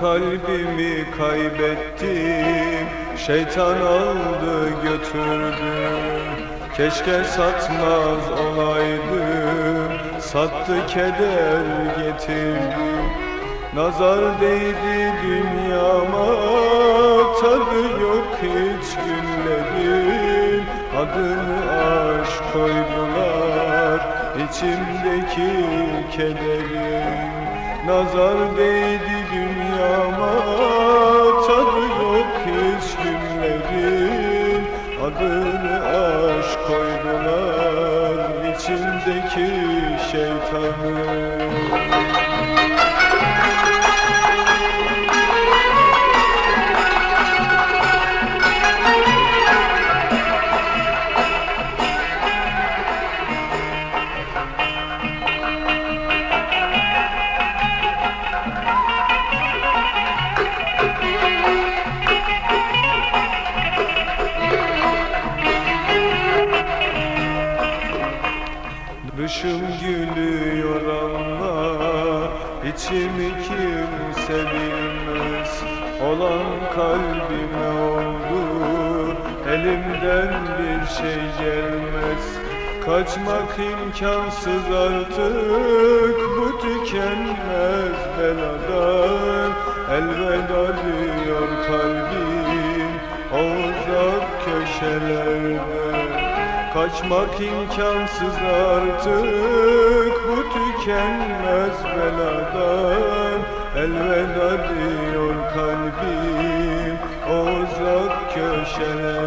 kalbimi kaybettim Şeytan aldı götürdü. Keşke satmaz olaydım Sattı keder getirdi. Nazar değdi dünyama Tadı yok hiç günlerin Adını aşk koydular içimdeki kederin Nazar değdi içimdeki şeytanın Dışım gülüyor ama içimi kimse bilmez. Olan kalbime oldu elimden bir şey gelmez. Kaçmak imkansız artık bu tükenmez beladan Elveda diyor kalbim o uzak köşelerde Kaçmak imkansız artık bu tükenmez beladan. Elveda diyor kalbim o uzak köşelerde